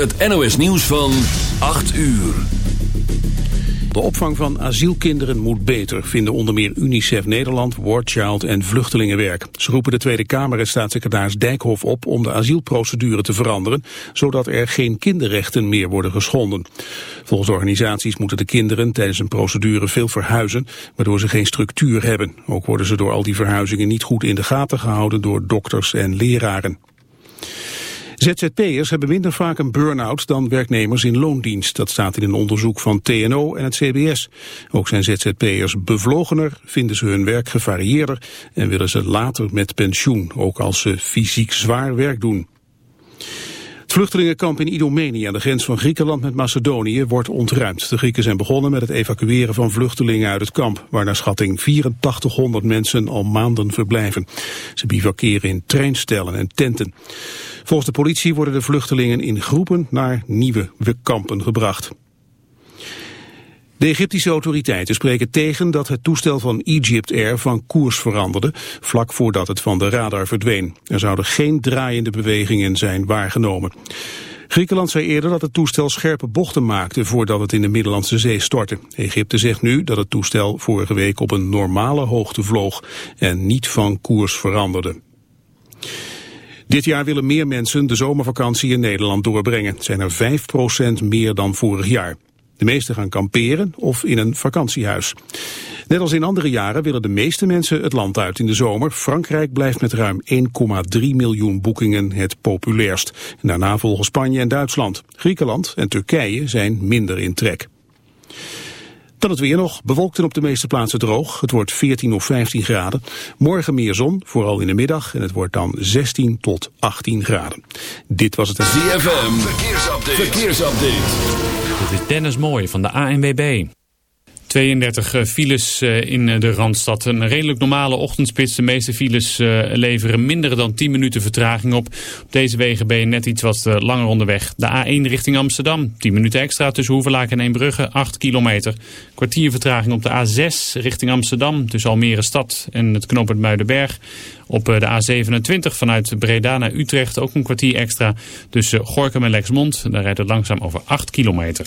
het NOS nieuws van 8 uur. De opvang van asielkinderen moet beter, vinden onder meer UNICEF Nederland, War Child en Vluchtelingenwerk. Ze roepen de Tweede Kamer en staatssecretaris Dijkhoff op om de asielprocedure te veranderen, zodat er geen kinderrechten meer worden geschonden. Volgens organisaties moeten de kinderen tijdens een procedure veel verhuizen, waardoor ze geen structuur hebben. Ook worden ze door al die verhuizingen niet goed in de gaten gehouden door dokters en leraren. ZZP'ers hebben minder vaak een burn-out dan werknemers in loondienst. Dat staat in een onderzoek van TNO en het CBS. Ook zijn ZZP'ers bevlogener, vinden ze hun werk gevarieerder en willen ze later met pensioen, ook als ze fysiek zwaar werk doen. Het vluchtelingenkamp in Idomeni aan de grens van Griekenland met Macedonië wordt ontruimd. De Grieken zijn begonnen met het evacueren van vluchtelingen uit het kamp, waar naar schatting 8400 mensen al maanden verblijven. Ze bivakeren in treinstellen en tenten. Volgens de politie worden de vluchtelingen in groepen naar nieuwe kampen gebracht. De Egyptische autoriteiten spreken tegen dat het toestel van Egypt Air van koers veranderde, vlak voordat het van de radar verdween. Er zouden geen draaiende bewegingen zijn waargenomen. Griekenland zei eerder dat het toestel scherpe bochten maakte voordat het in de Middellandse Zee stortte. Egypte zegt nu dat het toestel vorige week op een normale hoogte vloog en niet van koers veranderde. Dit jaar willen meer mensen de zomervakantie in Nederland doorbrengen. Het zijn er 5% meer dan vorig jaar. De meesten gaan kamperen of in een vakantiehuis. Net als in andere jaren willen de meeste mensen het land uit in de zomer. Frankrijk blijft met ruim 1,3 miljoen boekingen het populairst. Daarna volgen Spanje en Duitsland. Griekenland en Turkije zijn minder in trek. Dan het weer nog, bewolkt en op de meeste plaatsen droog. Het wordt 14 of 15 graden. Morgen meer zon, vooral in de middag. En het wordt dan 16 tot 18 graden. Dit was het... ZFM, verkeersupdate. verkeersupdate. Dit is Dennis Mooij van de ANWB. 32 eh, files eh, in eh, de Randstad. Een redelijk normale ochtendspits. De meeste files leveren minder dan 10 minuten vertraging op. Op deze wegen ben je net iets wat langer onderweg. De A1 richting Amsterdam. 10 minuten extra tussen Hoevelaak en Eembrugge. 8 kilometer. Kwartier vertraging op de A6 richting Amsterdam. Tussen Almere Stad en het knooppunt Muidenberg. Op de A27 vanuit Breda naar Utrecht ook een kwartier extra. Tussen Gorkum en Lexmond. Daar rijdt het langzaam over 8 kilometer.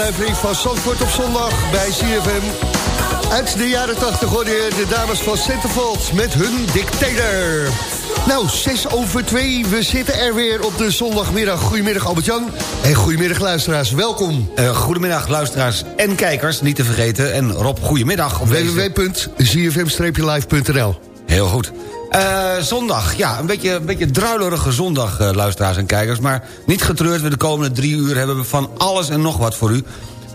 Aflevering van Zandvoort op zondag bij CFM. Uit de jaren 80 hoorde je de dames van Centerfold met hun dictator. Nou, 6 over 2, we zitten er weer op de zondagmiddag. Goedemiddag Albert-Jan en goedemiddag luisteraars, welkom. Uh, goedemiddag luisteraars en kijkers, niet te vergeten. En Rob, goedemiddag. www.zfm-live.nl Heel goed. Uh, zondag, ja, een beetje, een beetje druilerige zondag, uh, luisteraars en kijkers. Maar niet getreurd, we de komende drie uur hebben we van alles en nog wat voor u.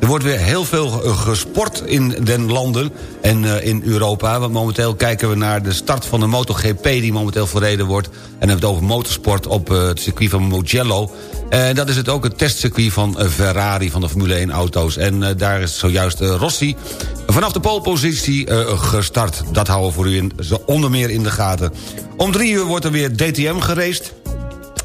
Er wordt weer heel veel gesport in den landen en uh, in Europa. Want momenteel kijken we naar de start van de MotoGP... die momenteel verreden wordt. En hebben we het over motorsport op uh, het circuit van Mugello. En dat is het ook het testcircuit van Ferrari van de Formule 1 auto's. En daar is zojuist Rossi vanaf de polepositie gestart. Dat houden we voor u in, onder meer in de gaten. Om drie uur wordt er weer DTM geraced...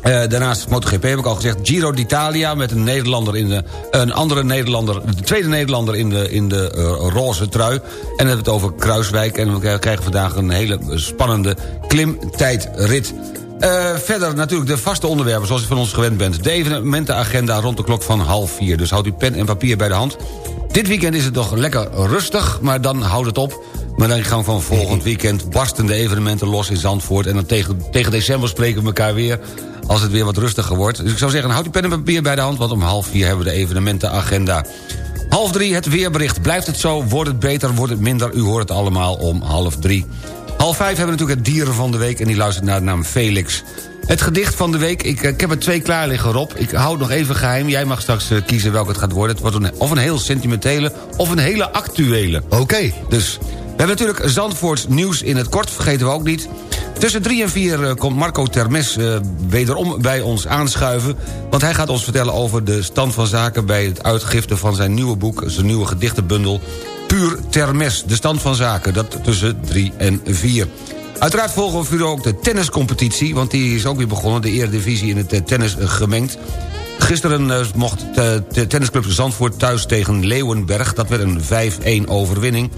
Uh, daarnaast MotoGP heb ik al gezegd. Giro d'Italia met een Nederlander in de... een andere Nederlander, de tweede Nederlander in de, in de uh, roze trui. En dan hebben we het over Kruiswijk. En we krijgen vandaag een hele spannende klimtijdrit. Uh, verder natuurlijk de vaste onderwerpen zoals u van ons gewend bent. De evenementenagenda rond de klok van half vier. Dus houd uw pen en papier bij de hand. Dit weekend is het nog lekker rustig, maar dan houdt het op. Maar dan gaan van volgend weekend barsten de evenementen los in Zandvoort. En dan tegen, tegen december spreken we elkaar weer als het weer wat rustiger wordt. Dus ik zou zeggen, houd die pen en papier bij de hand... want om half vier hebben we de evenementenagenda. Half drie, het weerbericht. Blijft het zo? Wordt het beter? Wordt het minder? U hoort het allemaal om half drie. Half vijf hebben we natuurlijk het dieren van de week... en die luistert naar de naam Felix. Het gedicht van de week, ik, ik heb er twee klaar liggen, Rob. Ik hou het nog even geheim. Jij mag straks uh, kiezen welke het gaat worden. Het wordt een, of een heel sentimentele of een hele actuele. Oké. Okay. Dus we hebben natuurlijk Zandvoorts nieuws in het kort, vergeten we ook niet. Tussen drie en vier uh, komt Marco Termes uh, wederom bij ons aanschuiven... want hij gaat ons vertellen over de stand van zaken... bij het uitgifte van zijn nieuwe boek, zijn nieuwe gedichtenbundel... Puur Termes, de stand van zaken, dat tussen drie en vier. Uiteraard volgen we ook de tenniscompetitie... want die is ook weer begonnen, de Eredivisie in het uh, tennis gemengd. Gisteren mocht de tennisclub Zandvoort thuis tegen Leeuwenberg. Dat werd een 5-1 overwinning.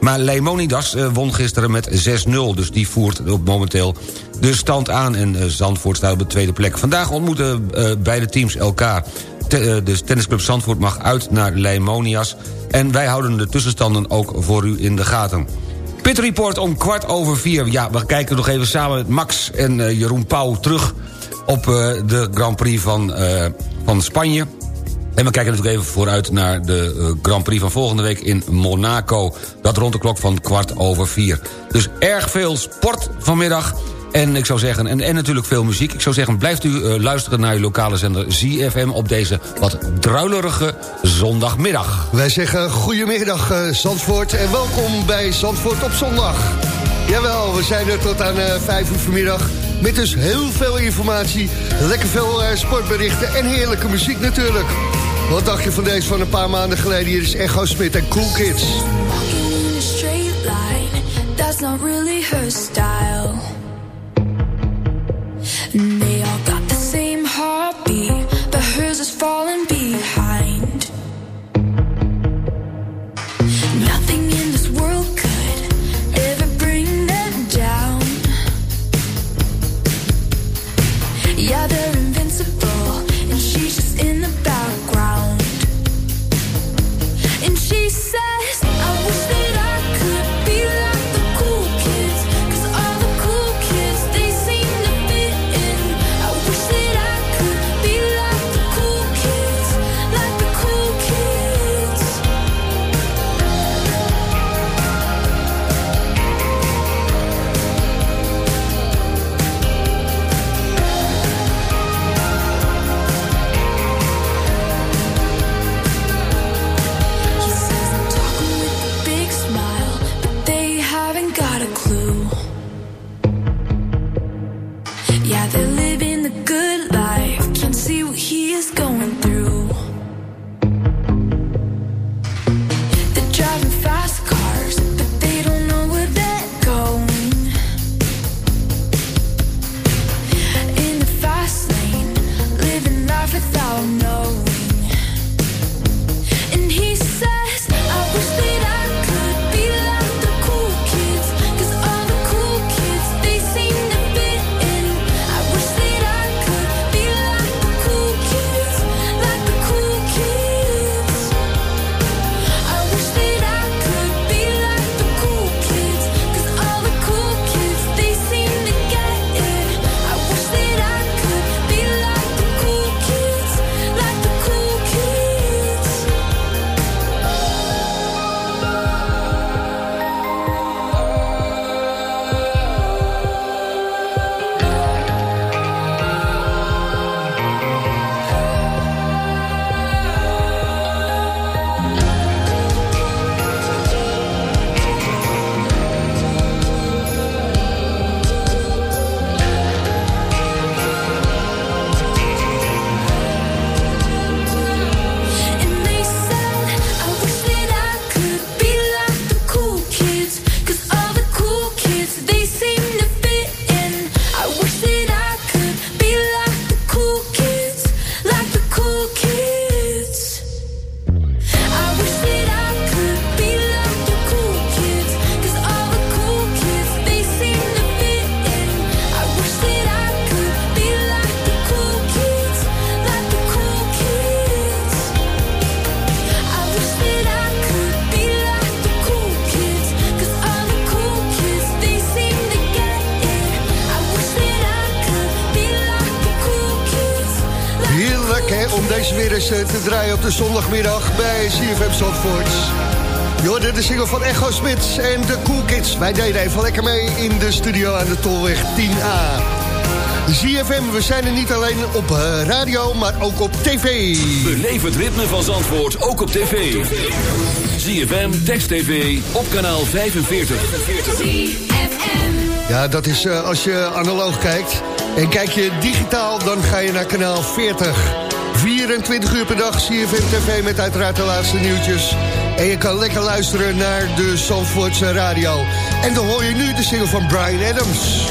Maar Leimonidas uh, won gisteren met 6-0. Dus die voert momenteel de stand aan. En uh, Zandvoort staat op de tweede plek. Vandaag ontmoeten uh, beide teams elkaar. Dus tennisclub Zandvoort mag uit naar Leimonias. En wij houden de tussenstanden ook voor u in de gaten. Pit Report om kwart over vier. Ja, we kijken nog even samen met Max en Jeroen Pauw terug... op de Grand Prix van, van Spanje. En we kijken natuurlijk even vooruit naar de uh, Grand Prix van volgende week in Monaco. Dat rond de klok van kwart over vier. Dus erg veel sport vanmiddag. En ik zou zeggen, en, en natuurlijk veel muziek. Ik zou zeggen, blijft u uh, luisteren naar uw lokale zender ZFM... op deze wat druilerige zondagmiddag. Wij zeggen goedemiddag uh, Zandvoort en welkom bij Zandvoort op zondag. Jawel, we zijn er tot aan uh, vijf uur vanmiddag... met dus heel veel informatie, lekker veel sportberichten... en heerlijke muziek natuurlijk. Wat dacht je van deze van een paar maanden geleden? Hier is Echo Smit en Cool Kids. That's really her style. They all got the same heartbeat, but hers is falling behind. De zondagmiddag bij CFM Zandvoort. Je hoorde de single van Echo Smits en de Cool Kids. Wij deden even lekker mee in de studio aan de Tolweg 10A. ZFM, we zijn er niet alleen op eh, radio, maar ook op tv. Beleef het ritme van Zandvoort ook op tv. ZFM, Text TV, op kanaal 45. Ja, dat is uh, als je analoog kijkt. En kijk je digitaal, dan ga je naar kanaal 40. 24 uur per dag CFM TV met uiteraard de laatste nieuwtjes. En je kan lekker luisteren naar de Zandvoortse radio. En dan hoor je nu de single van Brian Adams.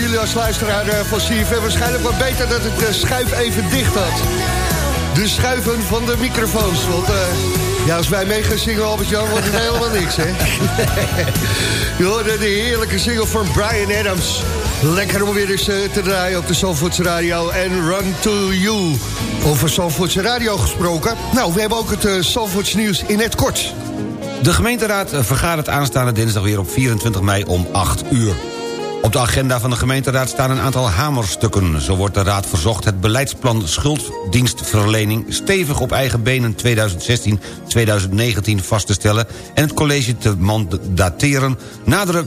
Jullie als luisteraar eh, van CFM waarschijnlijk wat beter dat het de schuif even dicht had. De schuiven van de microfoons. Want uh, ja, als wij mee gaan zingen, Albert-Jan, wordt het helemaal niks, hè? Je de heerlijke single van Brian Adams. Lekker om weer eens te draaien op de Zandvoortse Radio en Run to You. Over Zandvoortse Radio gesproken. Nou, we hebben ook het Zandvoortse nieuws in het kort. De gemeenteraad vergadert aanstaande dinsdag weer op 24 mei om 8 uur. Op de agenda van de gemeenteraad staan een aantal hamerstukken. Zo wordt de raad verzocht het beleidsplan schulddienstverlening... stevig op eigen benen 2016-2019 vast te stellen... en het college te mandateren nadere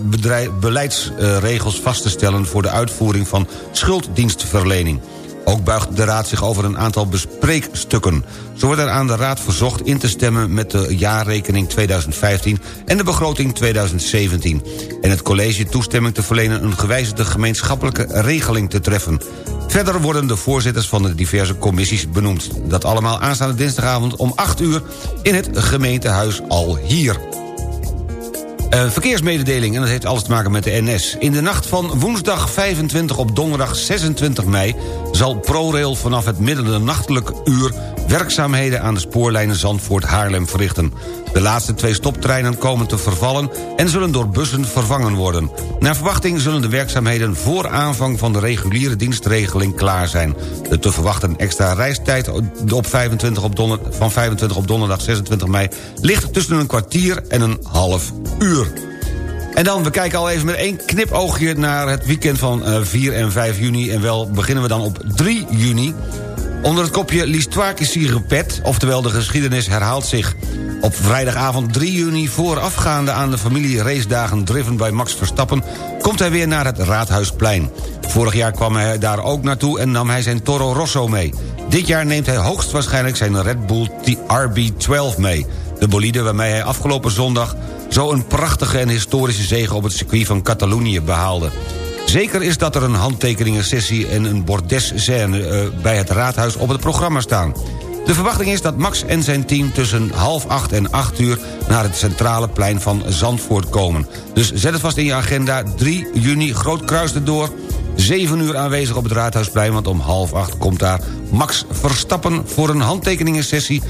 beleidsregels vast te stellen... voor de uitvoering van schulddienstverlening. Ook buigt de Raad zich over een aantal bespreekstukken. Zo wordt er aan de Raad verzocht in te stemmen met de jaarrekening 2015 en de begroting 2017. En het college toestemming te verlenen een gewijzigde gemeenschappelijke regeling te treffen. Verder worden de voorzitters van de diverse commissies benoemd. Dat allemaal aanstaande dinsdagavond om 8 uur in het gemeentehuis al hier. Uh, verkeersmededeling, en dat heeft alles te maken met de NS. In de nacht van woensdag 25 op donderdag 26 mei... zal ProRail vanaf het midden nachtelijk uur... werkzaamheden aan de spoorlijnen Zandvoort-Haarlem verrichten. De laatste twee stoptreinen komen te vervallen en zullen door bussen vervangen worden. Naar verwachting zullen de werkzaamheden voor aanvang van de reguliere dienstregeling klaar zijn. De te verwachten extra reistijd op 25 op donder, van 25 op donderdag 26 mei ligt tussen een kwartier en een half uur. En dan, we kijken al even met één knipoogje naar het weekend van 4 en 5 juni. En wel beginnen we dan op 3 juni. Onder het kopje L'Histoire qui s'y répète, oftewel de geschiedenis herhaalt zich. Op vrijdagavond 3 juni, voorafgaande aan de familie racedagen driven bij Max Verstappen... komt hij weer naar het Raadhuisplein. Vorig jaar kwam hij daar ook naartoe en nam hij zijn Toro Rosso mee. Dit jaar neemt hij hoogstwaarschijnlijk zijn Red Bull RB12 mee. De bolide waarmee hij afgelopen zondag zo een prachtige en historische zege op het circuit van Catalonië behaalde. Zeker is dat er een handtekeningensessie en een bordesscène uh, bij het raadhuis op het programma staan. De verwachting is dat Max en zijn team tussen half acht en acht uur... naar het centrale plein van Zandvoort komen. Dus zet het vast in je agenda. 3 juni, Groot Kruis erdoor. 7 uur aanwezig op het Raadhuisplein... want om half acht komt daar Max Verstappen voor een handtekeningensessie.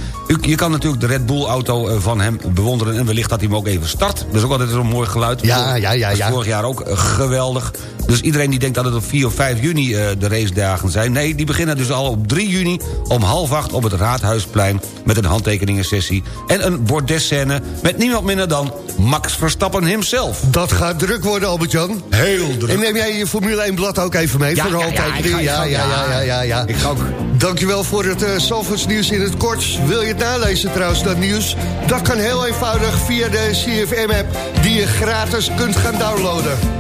Je kan natuurlijk de Red Bull-auto eh, van hem bewonderen... en wellicht dat hij hem ook even start. Dat is ook altijd zo'n mooi geluid. Ja, ja, ja. ja. vorig jaar ook geweldig. Dus iedereen die denkt dat het op 4 of 5 juni uh, de racedagen zijn... nee, die beginnen dus al op 3 juni om half acht op het Raadhuisplein... met een handtekeningensessie en een bordesscène... met niemand minder dan Max Verstappen himself. Dat gaat druk worden, Albert-Jan. Heel druk. En neem jij je Formule 1-blad ook even mee? Ja, voor de ja, ja, ja, ja, ja, ja, ja, ja. Ik ga ook... Dankjewel voor het uh, Zalvoorts nieuws in het kort. Wil je het nalezen trouwens, dat nieuws? Dat kan heel eenvoudig via de CFM-app... die je gratis kunt gaan downloaden.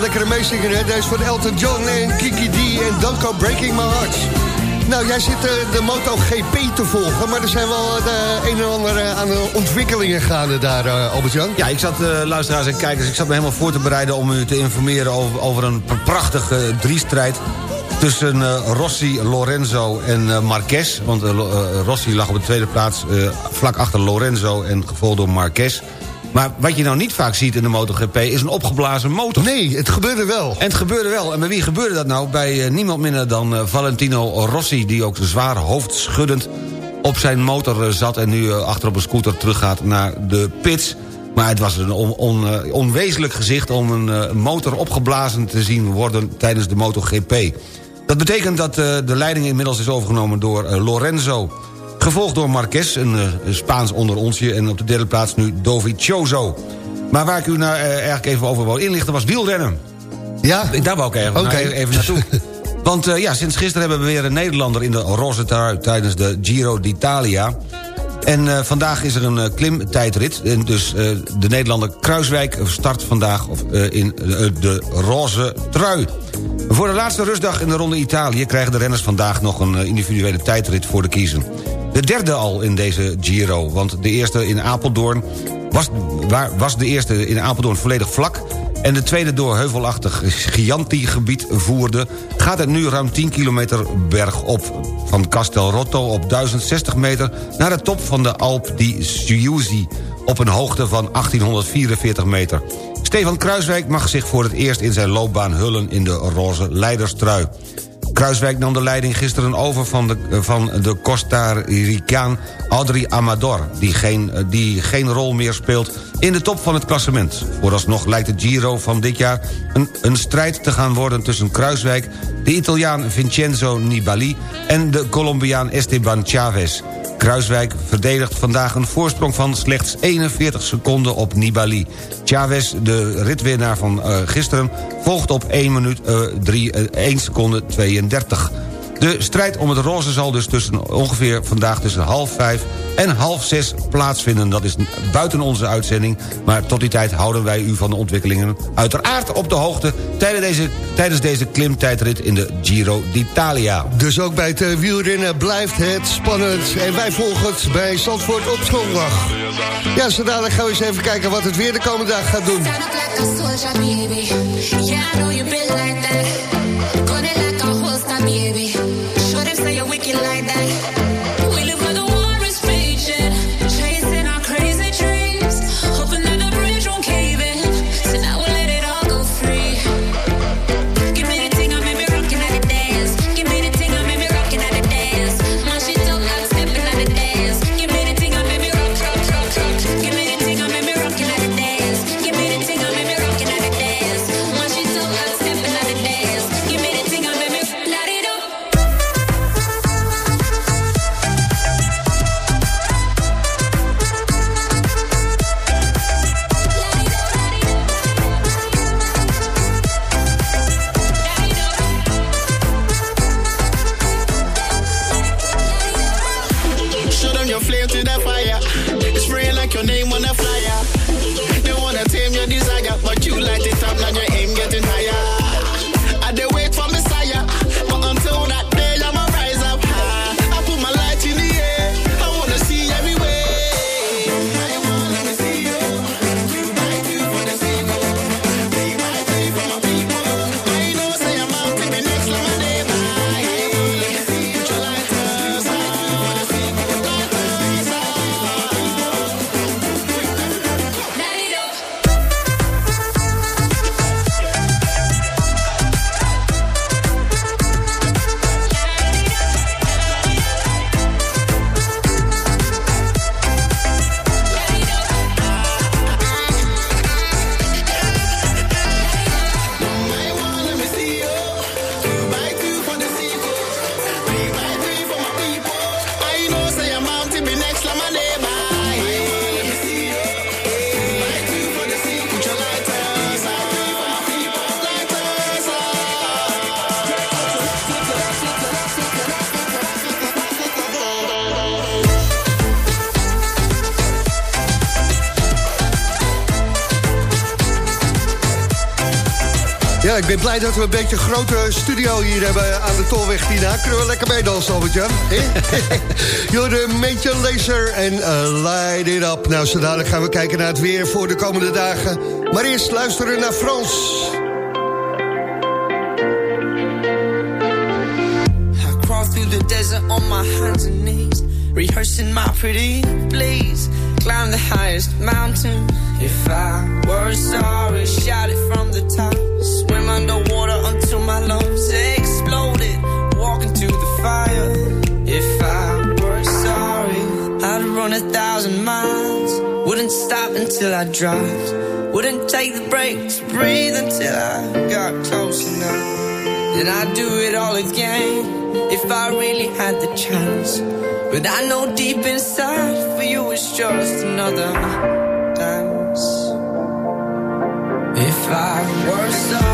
Lekkere meezinger, hè? Deze van Elton John en Kiki D en Don't Go Breaking My Heart. Nou, jij zit eh, de MotoGP te volgen, maar er zijn wel eh, een en ander eh, aan ontwikkelingen gaande daar, Albert-Jan. Ja, ik zat, luisteraars en kijkers, ik zat me helemaal voor te bereiden... om u te informeren over, over een prachtige driestrijd... tussen Rossi, Lorenzo en Marquez. Want Rossi lag op de tweede plaats vlak achter Lorenzo... en gevolgd door Marquez. Maar wat je nou niet vaak ziet in de MotoGP... is een opgeblazen motor. Nee, het gebeurde wel. En het gebeurde wel. En bij wie gebeurde dat nou? Bij eh, niemand minder dan eh, Valentino Rossi... die ook zwaar hoofdschuddend op zijn motor eh, zat... en nu achter op een scooter teruggaat naar de pits. Maar het was een on, on, onwezenlijk gezicht... om een motor opgeblazen te zien worden tijdens de MotoGP. Dat betekent dat de leiding inmiddels is overgenomen door Lorenzo... Gevolgd door Marquez, een eh, Spaans onder onsje... en op de derde plaats nu Dovizioso. Maar waar ik u nou eh, eigenlijk even over wou inlichten was wielrennen. Ja, Daar wou ik even, nou, even naartoe. Want eh, ja, sinds gisteren hebben we weer een Nederlander in de roze trui... tijdens de Giro d'Italia. En vandaag is er een klimtijdrit. En dus de Nederlander Kruiswijk start vandaag of, in de roze trui. Voor de laatste rustdag in de Ronde Italië... krijgen de renners vandaag nog een individuele tijdrit voor de kiezen. De derde al in deze Giro, want de eerste in Apeldoorn... was, waar, was de eerste in Apeldoorn volledig vlak en de tweede door heuvelachtig Chianti-gebied voerde... gaat het nu ruim 10 kilometer bergop. Van Castel Rotto op 1060 meter naar de top van de Alp di Siusi... op een hoogte van 1844 meter. Stefan Kruiswijk mag zich voor het eerst in zijn loopbaan hullen... in de roze leiderstrui. Kruiswijk nam de leiding gisteren over van de, van de Costa Ricaan Audrey Amador... Die geen, die geen rol meer speelt in de top van het klassement. Vooralsnog lijkt de Giro van dit jaar een, een strijd te gaan worden... tussen Kruiswijk, de Italiaan Vincenzo Nibali... en de Colombiaan Esteban Chavez. Kruiswijk verdedigt vandaag een voorsprong van slechts 41 seconden op Nibali. Chavez, de ritwinnaar van eh, gisteren, volgt op 1 minuut eh, 3, eh, 1 seconde 32. De strijd om het roze zal dus tussen ongeveer vandaag tussen half vijf en half zes plaatsvinden. Dat is buiten onze uitzending, maar tot die tijd houden wij u van de ontwikkelingen uiteraard op de hoogte tijdens deze, tijdens deze klimtijdrit in de Giro d'Italia. Dus ook bij het eh, wielrennen blijft het spannend. En wij volgen het bij Zandvoort op zondag. Ja, zo dadelijk gaan we eens even kijken wat het weer de komende dag gaat doen. Ja, ik ben blij dat we een beetje een grote studio hier hebben aan de Tolweg, Tina. Kunnen we lekker meedansen, Albert-Jan? Jorde, Major Laser en uh, Light It Up. Nou, zo dadelijk gaan we kijken naar het weer voor de komende dagen. Maar eerst luisteren naar Frans. I crawl through the desert on my hands and knees, rehearsing my pretty please. Climb the highest mountain. If I were sorry, shout I dropped. Wouldn't take the breaks, breathe until I got close enough. Then I'd do it all again if I really had the chance. But I know deep inside for you it's just another dance. If I were sorry,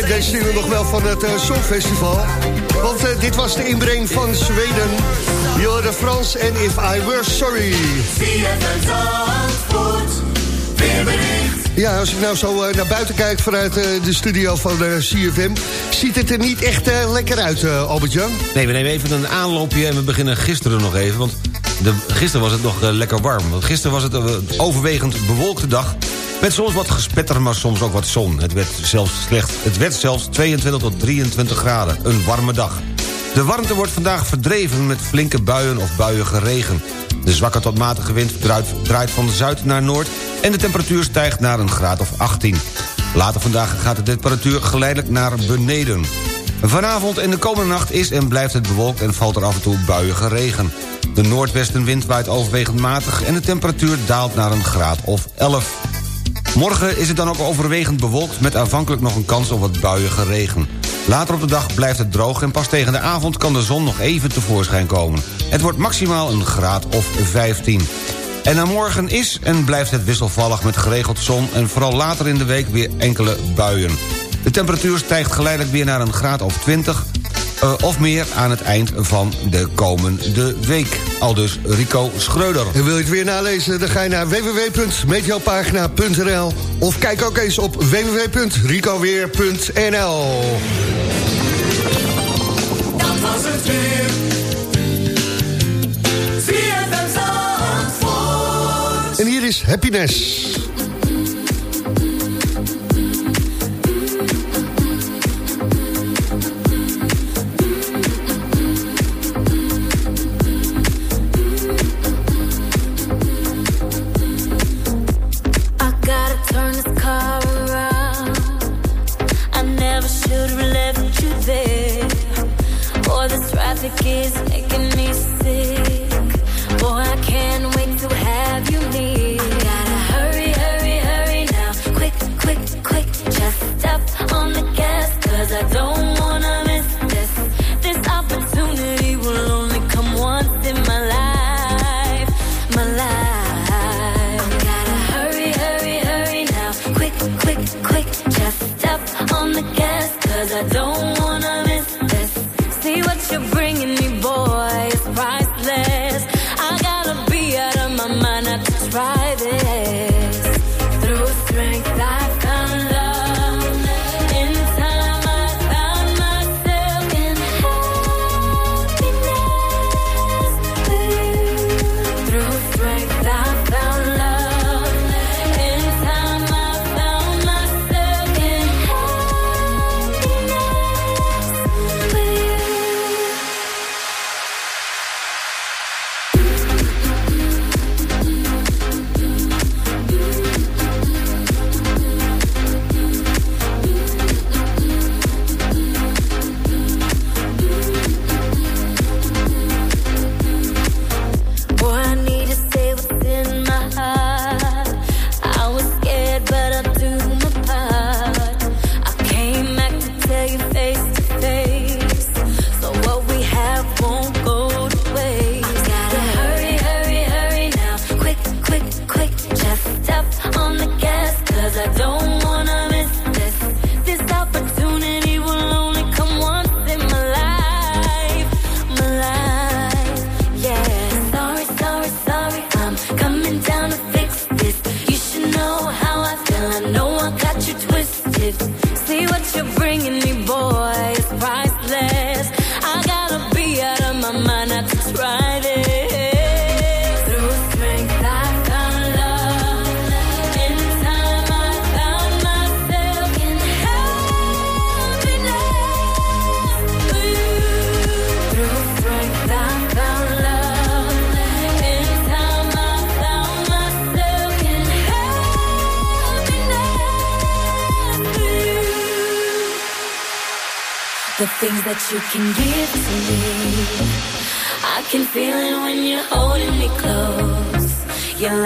Kent deze single nog wel van het uh, Songfestival. Want uh, dit was de inbreng van Zweden. Jorde Frans en If I Were Sorry. Ja, als ik nou zo uh, naar buiten kijk vanuit de studio van CFM... ziet het er niet echt lekker uit, Albert-Jan. Nee, we nemen even een aanloopje en we beginnen gisteren nog even. Want gisteren was het nog lekker warm. Want gisteren was het een overwegend bewolkte dag... Met soms wat gespetter, maar soms ook wat zon. Het werd zelfs slecht. Het werd zelfs 22 tot 23 graden. Een warme dag. De warmte wordt vandaag verdreven met flinke buien of buiige regen. De zwakke tot matige wind draait, van zuid naar noord... en de temperatuur stijgt naar een graad of 18. Later vandaag gaat de temperatuur geleidelijk naar beneden. Vanavond en de komende nacht is en blijft het bewolkt... en valt er af en toe buiige regen. De noordwestenwind waait overwegend matig... en de temperatuur daalt naar een graad of 11. Morgen is het dan ook overwegend bewolkt... met aanvankelijk nog een kans op wat buiige regen. Later op de dag blijft het droog... en pas tegen de avond kan de zon nog even tevoorschijn komen. Het wordt maximaal een graad of 15. En na morgen is en blijft het wisselvallig met geregeld zon... en vooral later in de week weer enkele buien. De temperatuur stijgt geleidelijk weer naar een graad of 20... Uh, of meer aan het eind van de komende week. Aldus Rico Schreuder. En wil je het weer nalezen, dan ga je naar www.meteopagina.nl of kijk ook eens op www.ricoweer.nl Dat was het weer. En hier is Happiness.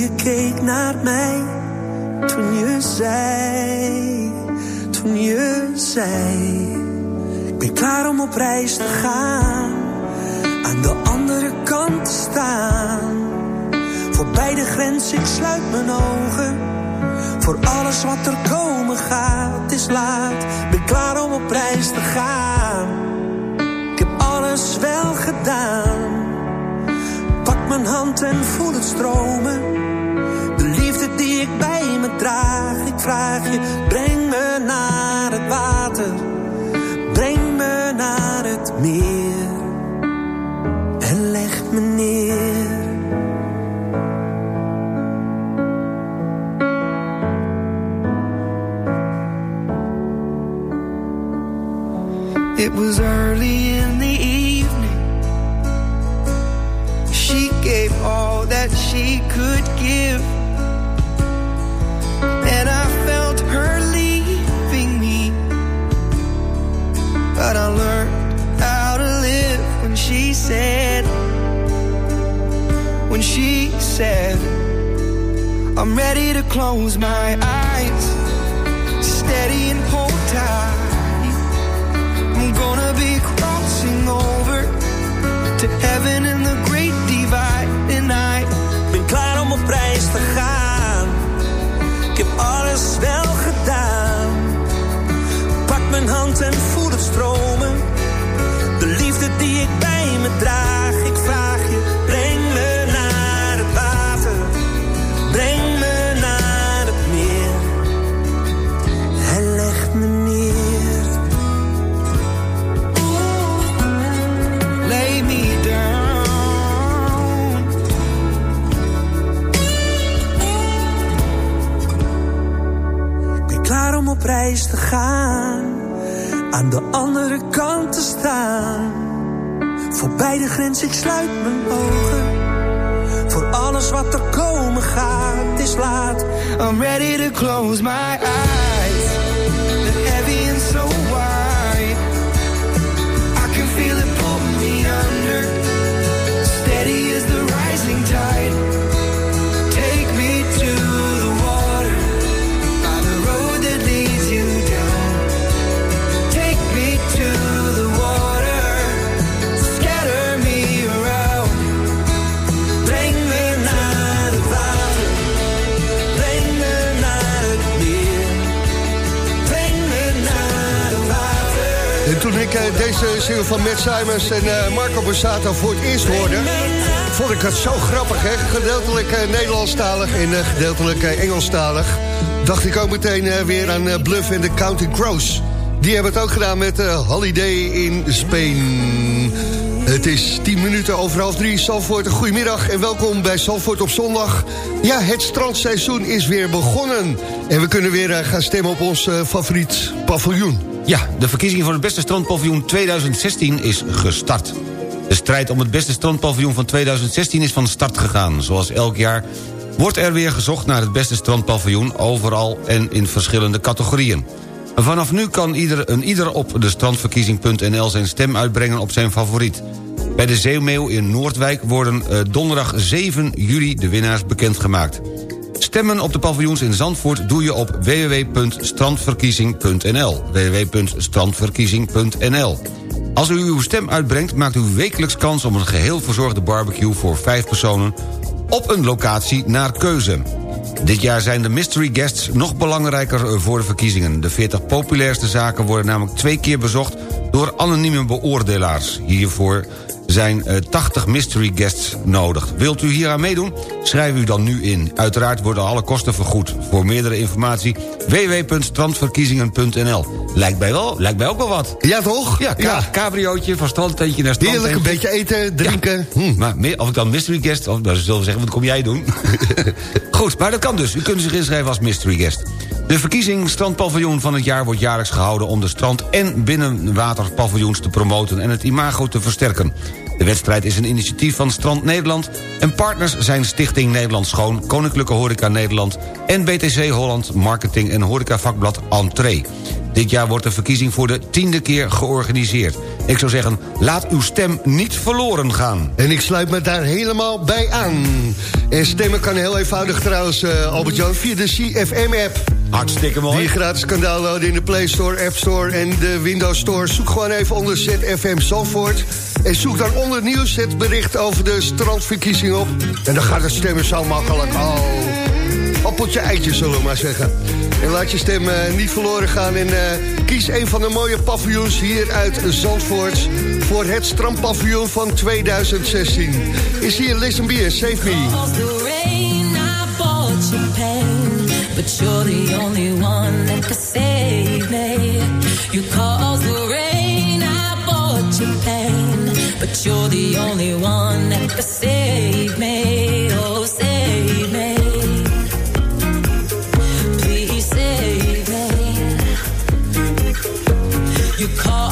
Je keek naar mij. Toen je zei, toen je zei. Ik ben klaar om op reis te gaan. Aan de andere kant te staan. Voorbij de grens, ik sluit mijn ogen. Voor alles wat er komen gaat, is laat. Ik ben klaar om op reis te gaan. Ik heb alles wel gedaan. Pak mijn hand en voel het stromen. Draag. Ik vraag je, breng me naar het water. Breng me naar het meer. En leg me neer. It was early in the evening. She gave all that she could give. But I learned how to live when she said, when she said, I'm ready to close my eyes, steady and hold tight. I'm gonna be crossing over to heaven ik bij me draag. Ik vraag je, breng me naar het water. Breng me naar het meer. En leg me neer. lay me down. Ik ben klaar om op reis te gaan, aan de andere kant te staan. Voorbij de grens, ik sluit mijn ogen. Voor alles wat er komen gaat, is laat. I'm ready to close my eyes. En toen ik eh, deze single van Matt Simons en eh, Marco Borsato voor het eerst hoorde... vond ik het zo grappig, hè? Gedeeltelijk eh, Nederlandstalig en gedeeltelijk Engelstalig. Dacht ik ook meteen weer aan Bluff en de Counting Crows. Die hebben het ook gedaan met Holiday in Spain. Het is 10 minuten over half drie. Salvoort, een goedemiddag en welkom bij Salvoort op zondag. Ja, het strandseizoen is weer begonnen. En we kunnen weer gaan stemmen op ons favoriet paviljoen. Ja, de verkiezing voor het beste strandpaviljoen 2016 is gestart. De strijd om het beste strandpaviljoen van 2016 is van start gegaan. Zoals elk jaar wordt er weer gezocht naar het beste strandpaviljoen... overal en in verschillende categorieën. Vanaf nu kan ieder, een ieder op de strandverkiezing.nl zijn stem uitbrengen op zijn favoriet. Bij de Zeemeeuw in Noordwijk worden eh, donderdag 7 juli de winnaars bekendgemaakt. Stemmen op de paviljoens in Zandvoort doe je op www.strandverkiezing.nl www.strandverkiezing.nl Als u uw stem uitbrengt maakt u wekelijks kans op een geheel verzorgde barbecue voor vijf personen op een locatie naar keuze. Dit jaar zijn de mystery guests nog belangrijker voor de verkiezingen. De 40 populairste zaken worden namelijk twee keer bezocht door anonieme beoordelaars. Hiervoor zijn eh, 80 mystery guests nodig. Wilt u hier aan meedoen? Schrijf u dan nu in. Uiteraard worden alle kosten vergoed. Voor meerdere informatie www.strandverkiezingen.nl Lijkt mij wel, lijkt mij ook wel wat. Ja, toch? Ja, Ja. cabriootje van strandtentje naar strandtentje. Heerlijk, een beetje eten, drinken. Hm. Maar meer- of ik dan mystery guest... Of, nou, ze zullen zeggen, wat kom jij doen? Goed, maar dat kan dus. U kunt zich inschrijven als mystery guest. De verkiezing strandpaviljoen van het jaar wordt jaarlijks gehouden... om de strand- en binnenwaterpaviljoens te promoten... en het imago te versterken. De wedstrijd is een initiatief van Strand Nederland... en partners zijn Stichting Nederland Schoon... Koninklijke Horeca Nederland... en BTC Holland Marketing en Horeca Vakblad Entree. Dit jaar wordt de verkiezing voor de tiende keer georganiseerd. Ik zou zeggen, laat uw stem niet verloren gaan. En ik sluit me daar helemaal bij aan. En stemmen kan heel eenvoudig trouwens, eh, Albert-Jan, via de CFM-app. Hartstikke mooi. Die je gratis kan downloaden in de Play Store, App Store en de Windows Store. Zoek gewoon even onder ZFM Zandvoort. En zoek dan onder nieuws het bericht over de strandverkiezing op. En dan gaat het stemmen zo makkelijk. Oh, appeltje eitje zullen we maar zeggen. En laat je stem eh, niet verloren gaan. En eh, kies een van de mooie paviljoens hier uit Zandvoort... voor het strandpaviljoen van 2016. Is hier Listen Beer, Save Me. But you're the only one that could save me. You caused the rain, I bought you pain, but you're the only one that could save me. Oh, save me. Please save me. You caused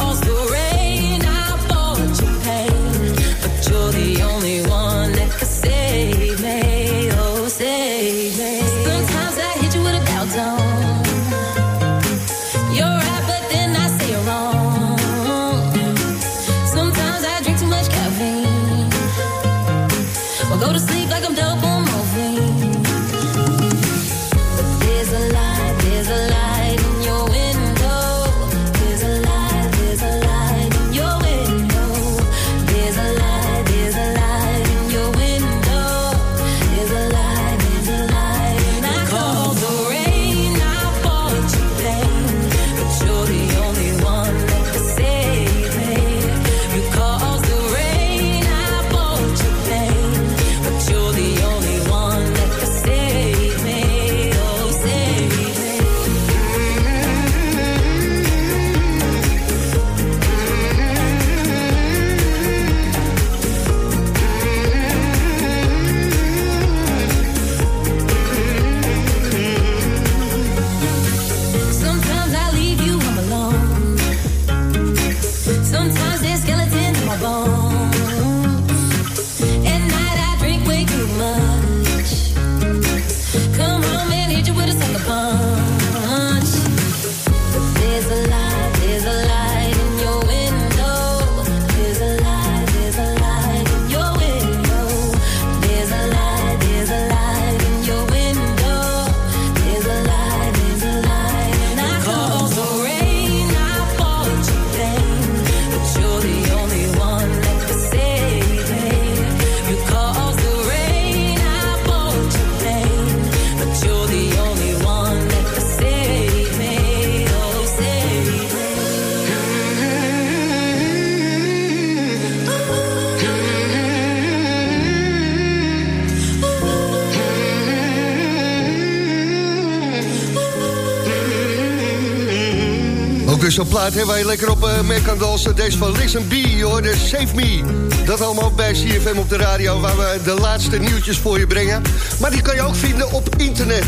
zo'n plaat hè, waar je lekker op eh, mee kan dansen. Deze van Listen B, je hoorde Save Me. Dat allemaal bij CFM op de radio, waar we de laatste nieuwtjes voor je brengen. Maar die kan je ook vinden op internet.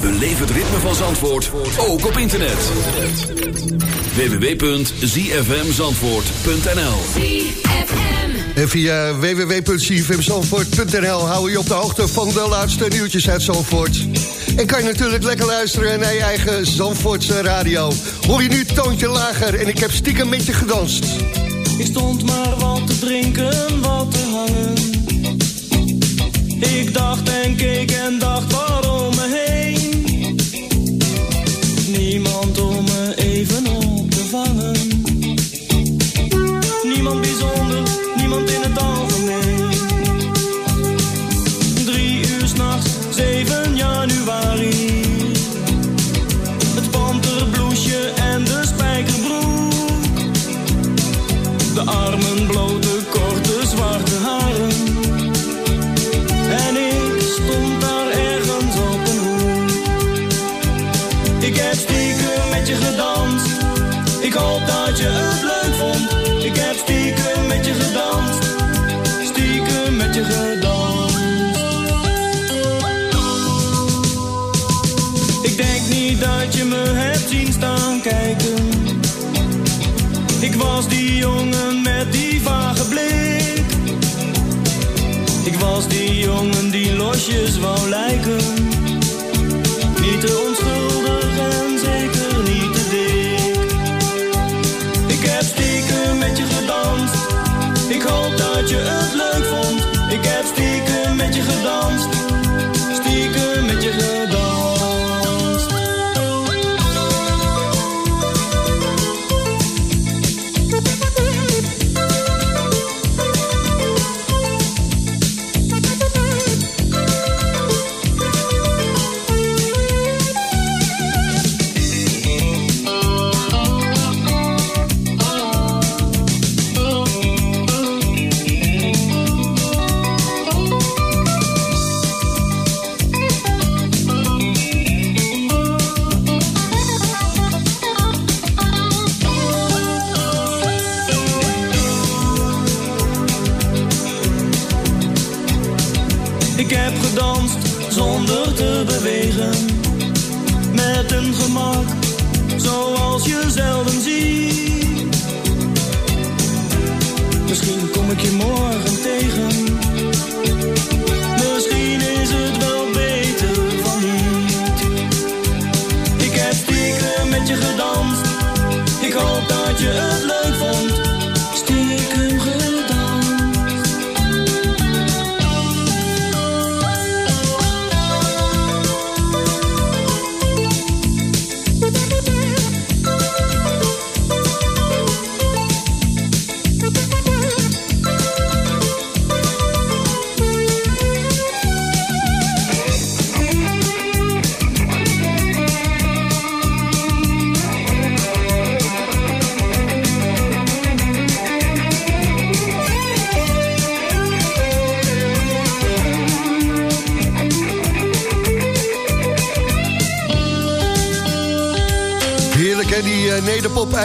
Beleef het ritme van Zandvoort, ook op internet. www.zfmzandvoort.nl En via www.cfmzandvoort.nl hou je op de hoogte van de laatste nieuwtjes uit Zandvoort. En kan je natuurlijk lekker luisteren naar je eigen Zandvoortse radio. Hoor je nu toontje lager en ik heb stiekem met je gedanst. Ik stond maar wat te drinken, wat te hangen. Ik dacht en keek en dacht waarom me heen. Losjes wou lijken. Niet te onschuldig en zeker niet te dik. Ik heb stiekem met je gedanst. Ik hoop dat je het leuk vond. Ik heb stiekem met je gedanst.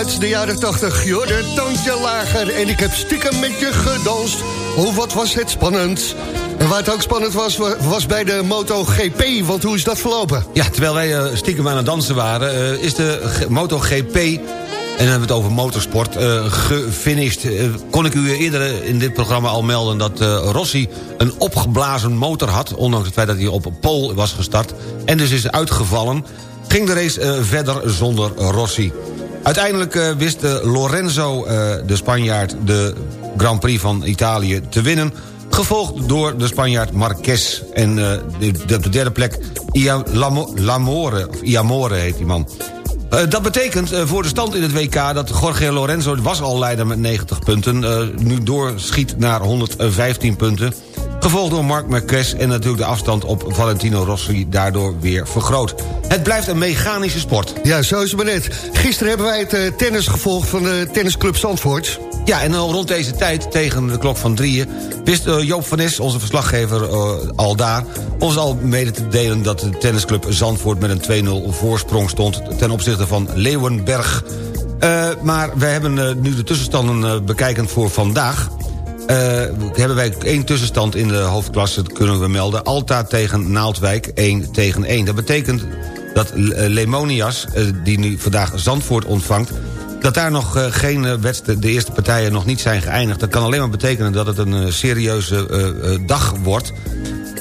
Uit de jaren 80. Joh, de toontje lager en ik heb stiekem met je gedanst. Oh, wat was het spannend. En waar het ook spannend was, wa- was bij de MotoGP. Want hoe is dat verlopen? Ja, terwijl wij eh, stiekem aan het dansen waren... eh, is de MotoGP, en dan hebben we het over motorsport, eh gefinished. Kon ik u eerder in dit programma al melden... dat Rossi een opgeblazen motor had... ondanks het feit dat hij op pole was gestart... en dus is uitgevallen... ging de race verder zonder Rossi. Uiteindelijk eh, wist Lorenzo, eh, de Spanjaard... de Grand Prix van Italië te winnen... Gevolgd door de Spanjaard Marquez. En eh, op de derde plek Ia, Lamo- Lamore, of Iamore heet die man. Dat betekent voor de stand in het WK dat Jorge Lorenzo... was al leider met 90 punten, nu doorschiet naar 115 punten. Gevolgd door Marc Marquez en natuurlijk de afstand op Valentino Rossi... daardoor weer vergroot. Het blijft een mechanische sport. Ja, zo is het maar net. Gisteren hebben wij het eh, tennis gevolgd van de tennisclub Zandvoort. Ja, en dan rond deze tijd, tegen de klok van drieën... wist eh, Joop van Nes, onze verslaggever eh, al daar... ons al mede te delen dat de tennisclub Zandvoort... met een 2-0 voorsprong stond ten opzichte van Leeuwenberg. Maar we hebben nu de tussenstanden uh, bekijkend voor vandaag... Eh, hebben wij één tussenstand in de hoofdklasse, kunnen we melden. Alta tegen Naaldwijk, 1 tegen 1. Dat betekent dat eh, Lemonias, eh, die nu vandaag Zandvoort ontvangt... dat daar nog geen wedstrijd, de eerste partijen nog niet zijn geëindigd. Dat kan alleen maar betekenen dat het een serieuze dag wordt...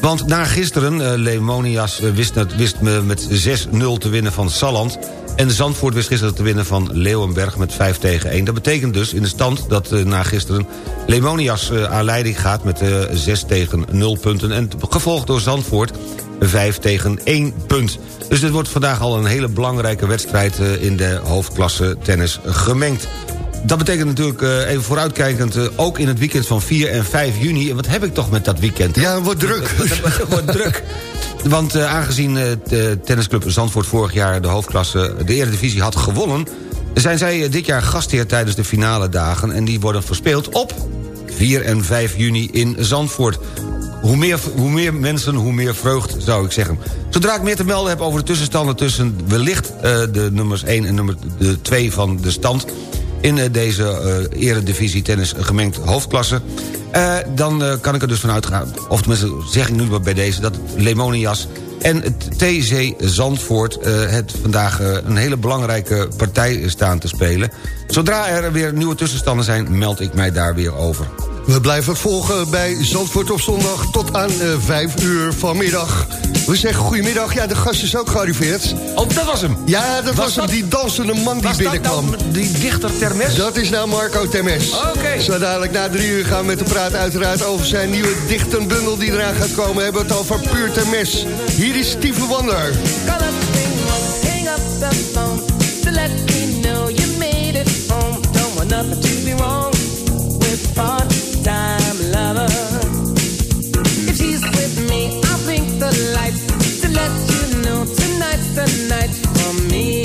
Want na gisteren, Lemonias wist, wist me met 6-0 te winnen van Salland... en Zandvoort wist gisteren te winnen van Leeuwenberg met 5 tegen 1. Dat betekent dus in de stand dat uh, na gisteren Lemonias aan leiding gaat... met 6 tegen 0 punten en gevolgd door Zandvoort 5 tegen 1 punt. Dus dit wordt vandaag al een hele belangrijke wedstrijd... in de hoofdklasse tennis gemengd. Dat betekent natuurlijk, uh, even vooruitkijkend... Uh, ook in het weekend van 4 en 5 juni. En wat heb ik toch met dat weekend? Ja, het wordt druk. Het wordt druk. Want uh, aangezien de tennisclub Zandvoort vorig jaar... de hoofdklasse, de Eredivisie had gewonnen... zijn zij dit jaar gastheer tijdens de finale dagen... en die worden verspeeld op 4 en 5 juni in Zandvoort. Hoe meer, hoe meer mensen, hoe meer vreugd, zou ik zeggen. Zodra ik meer te melden heb over de tussenstanden... tussen wellicht de nummers 1 en nummer 2 van de stand in deze uh, eredivisie tennis gemengd hoofdklasse. Uh, dan kan ik er dus vanuit gaan, of tenminste zeg ik nu bij deze... dat Lemonias en het TC Zandvoort het vandaag een hele belangrijke partij staan te spelen. Zodra er weer nieuwe tussenstanden zijn, meld ik mij daar weer over. We blijven volgen bij Zandvoort op zondag tot aan uh, 5 uur vanmiddag. We zeggen goedemiddag. Ja, de gast is ook gearriveerd. Oh, dat was hem? Ja, dat was, was hem, dat? die dansende man die binnenkwam. Dat die dichter Termes? Dat is nou Marco Termes. Oké. Okay. Zo dadelijk na drie uur gaan we met hem praten uiteraard over zijn nieuwe dichtenbundel die eraan gaat komen. We hebben het over Puur Termes. Hier is Steve Wonder. Nothing to be wrong with lights to let you know tonight's the night for me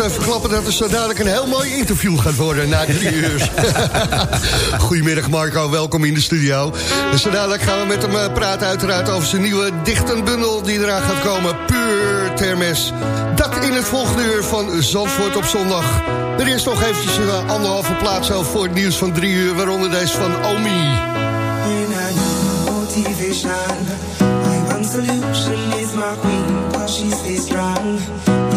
We verklappen dat er zo dadelijk een heel mooi interview gaat worden na drie uur. Goedemiddag Marco, welkom in de studio. Dus zo dadelijk gaan we met hem eh, praten uiteraard over zijn nieuwe dichtenbundel die eraan gaat komen. Puur Termes. Dat in het volgende uur van Zandvoort op zondag. Er is nog eventjes een anderhalve plaats voor het nieuws van drie uur, waaronder deze van Omi. motivation. My the is my queen, cause she stays strong.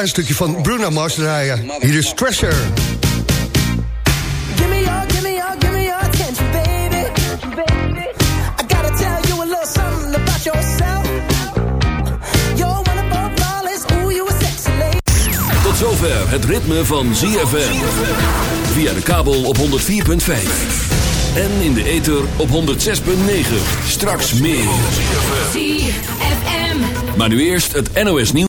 klein stukje van Bruno Mars draaien. Hier is Treasure. Tot zover het ritme van ZFM. Via de kabel op 104.5. En in de ether op 106.9. Straks meer. Maar nu eerst het NOS nieuws.